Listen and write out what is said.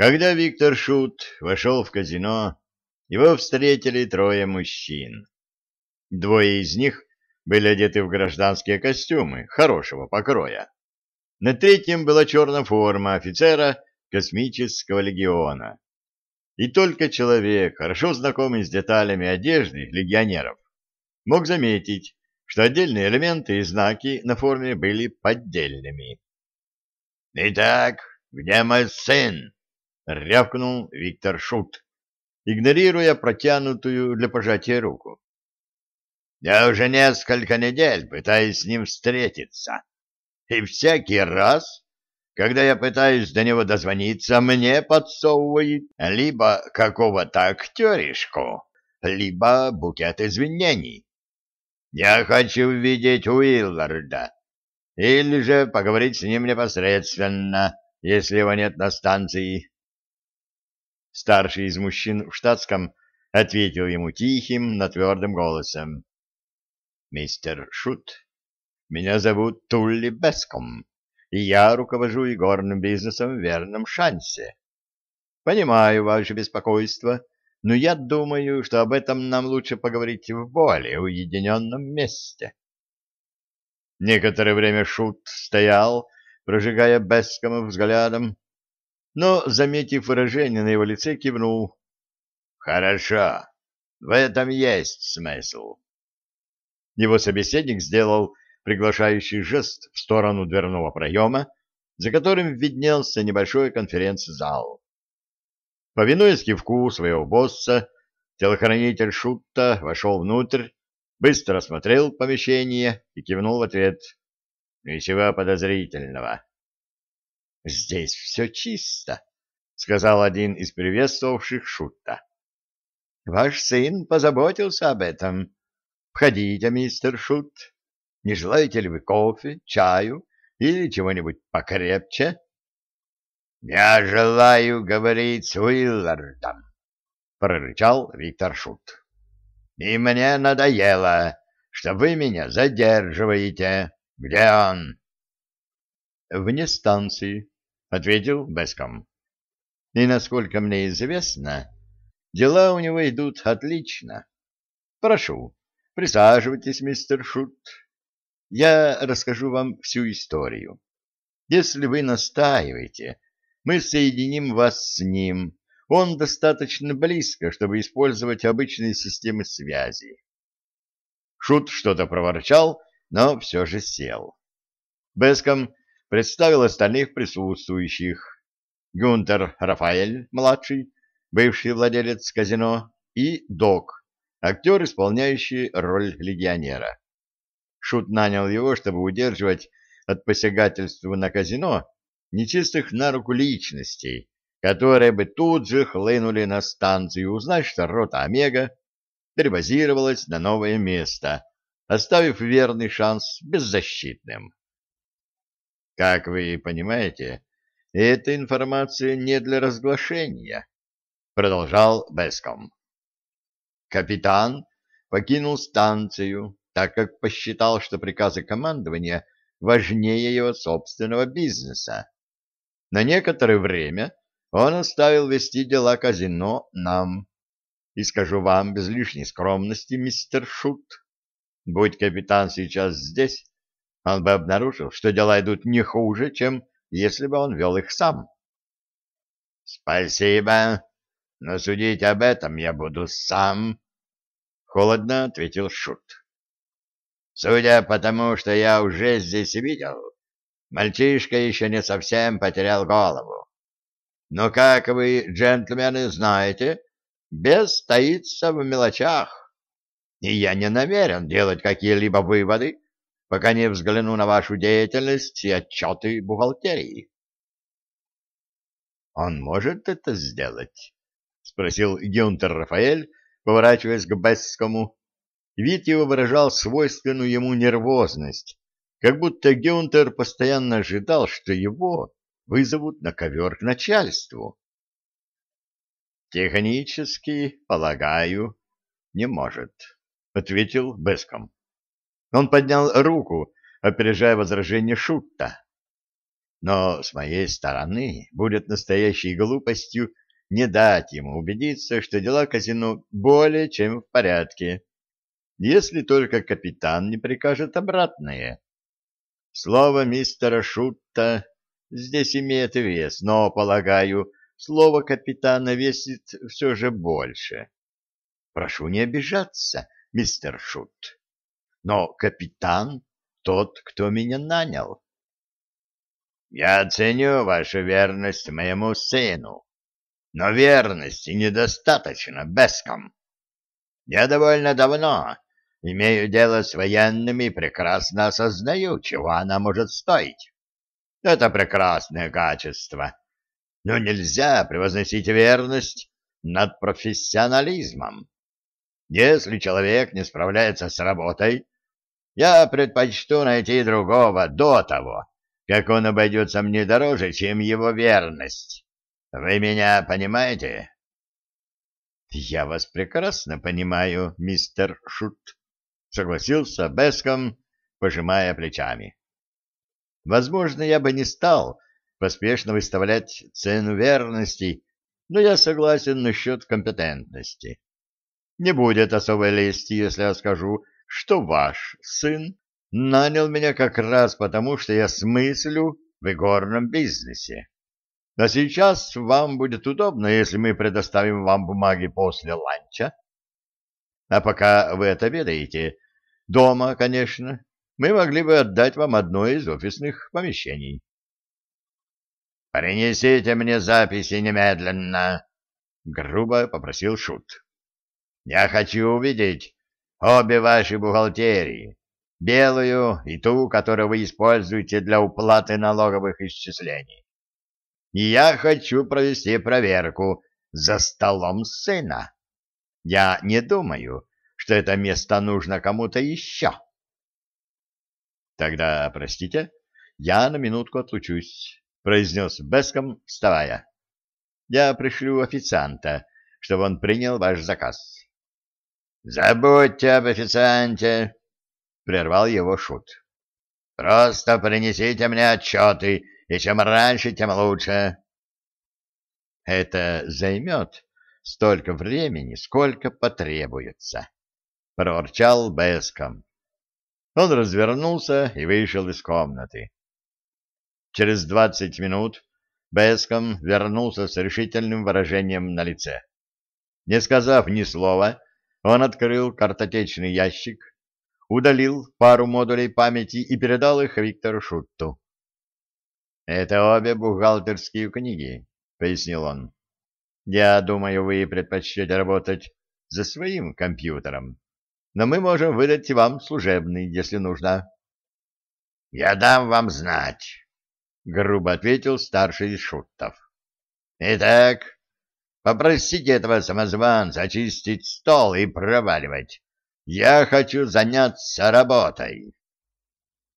Когда Виктор Шут вошел в казино, его встретили трое мужчин. Двое из них были одеты в гражданские костюмы хорошего покроя. На третьем была черная форма офицера космического легиона. И только человек, хорошо знакомый с деталями одежды легионеров, мог заметить, что отдельные элементы и знаки на форме были поддельными. «Итак, где мой сын?» — рявкнул Виктор Шут, игнорируя протянутую для пожатия руку. «Я уже несколько недель пытаюсь с ним встретиться, и всякий раз, когда я пытаюсь до него дозвониться, мне подсовывают либо какого-то актеришку, либо букет извинений. Я хочу видеть Уилларда, или же поговорить с ним непосредственно, если его нет на станции. Старший из мужчин в штатском ответил ему тихим, но твердым голосом. «Мистер Шут, меня зовут Тулли Беском, и я руковожу игорным бизнесом в верном шансе. Понимаю ваше беспокойство, но я думаю, что об этом нам лучше поговорить в более уединенном месте». Некоторое время Шут стоял, прожигая Бескома взглядом, но, заметив выражение на его лице, кивнул. «Хорошо, в этом есть смысл». Его собеседник сделал приглашающий жест в сторону дверного проема, за которым виднелся небольшой конференц-зал. Повинуясь кивку своего босса, телохранитель Шутта вошел внутрь, быстро осмотрел помещение и кивнул в ответ. «Ничего подозрительного». — Здесь все чисто, — сказал один из приветствовавших Шутта. — Ваш сын позаботился об этом. Входите, мистер Шут. Не желаете ли вы кофе, чаю или чего-нибудь покрепче? — Я желаю говорить с Уиллардом, — прорычал Виктор Шут. — И мне надоело, что вы меня задерживаете. Где он? — Вне станции, — ответил Беском. — И, насколько мне известно, дела у него идут отлично. Прошу, присаживайтесь, мистер Шут. Я расскажу вам всю историю. Если вы настаиваете, мы соединим вас с ним. Он достаточно близко, чтобы использовать обычные системы связи. Шут что-то проворчал, но все же сел. Беском представил остальных присутствующих. Гюнтер Рафаэль, младший, бывший владелец казино, и Док, актер, исполняющий роль легионера. Шут нанял его, чтобы удерживать от посягательства на казино нечистых на руку личностей, которые бы тут же хлынули на станцию узнать, что рота Омега перебазировалась на новое место, оставив верный шанс беззащитным. Как вы понимаете, эта информация не для разглашения, продолжал Беском. Капитан покинул станцию, так как посчитал, что приказы командования важнее его собственного бизнеса. На некоторое время он оставил вести дела казино нам. И скажу вам без лишней скромности, мистер Шут, будь капитан сейчас здесь, он бы обнаружил, что дела идут не хуже, чем если бы он вел их сам. — Спасибо, но судить об этом я буду сам, — холодно ответил Шут. — Судя по тому, что я уже здесь видел, мальчишка еще не совсем потерял голову. Но, как вы, джентльмены, знаете, без таится в мелочах, и я не намерен делать какие-либо выводы, пока не взгляну на вашу деятельность и отчеты бухгалтерии. — Он может это сделать? — спросил Гюнтер Рафаэль, поворачиваясь к Бесскому. Вид его выражал свойственную ему нервозность, как будто Гюнтер постоянно ожидал, что его вызовут на ковер к начальству. — Технически, полагаю, не может, — ответил Беском. Он поднял руку, опережая возражение Шутта. Но с моей стороны будет настоящей глупостью не дать ему убедиться, что дела казино более чем в порядке, если только капитан не прикажет обратное. Слово мистера Шутта здесь имеет вес, но, полагаю, слово капитана весит все же больше. Прошу не обижаться, мистер Шут, но капитан — тот, кто меня нанял. Я ценю вашу верность моему сыну, но верности недостаточно, Беском. Я довольно давно имею дело с военными и прекрасно осознаю, чего она может стоить. Это прекрасное качество, но нельзя превозносить верность над профессионализмом. Если человек не справляется с работой, я предпочту найти другого до того, как он обойдется мне дороже, чем его верность. Вы меня понимаете? Я вас прекрасно понимаю, мистер Шут, согласился Беском, пожимая плечами. Возможно, я бы не стал поспешно выставлять цену верности, но я согласен насчет компетентности. Не будет особой лести, если я скажу, что ваш сын нанял меня как раз потому, что я смыслю в игорном бизнесе. А сейчас вам будет удобно, если мы предоставим вам бумаги после ланча. А пока вы отобедаете, дома, конечно, мы могли бы отдать вам одно из офисных помещений. «Принесите мне записи немедленно», — грубо попросил Шут. «Я хочу увидеть обе ваши бухгалтерии, белую и ту, которую вы используете для уплаты налоговых исчислений и я хочу провести проверку за столом сына. Я не думаю, что это место нужно кому-то еще. Тогда, простите, я на минутку отлучусь, произнес Беском, вставая. Я пришлю официанта, чтобы он принял ваш заказ. Забудьте об официанте, прервал его шут. Просто принесите мне отчеты и чем раньше, тем лучше. Это займет столько времени, сколько потребуется, — проворчал Беском. Он развернулся и вышел из комнаты. Через двадцать минут Беском вернулся с решительным выражением на лице. Не сказав ни слова, он открыл картотечный ящик, удалил пару модулей памяти и передал их Виктору Шутту. Это обе бухгалтерские книги, пояснил он. Я думаю, вы предпочтете работать за своим компьютером, но мы можем выдать вам служебный, если нужно. Я дам вам знать, грубо ответил старший из шутов. Итак, попросите этого самозванца очистить стол и проваливать. Я хочу заняться работой.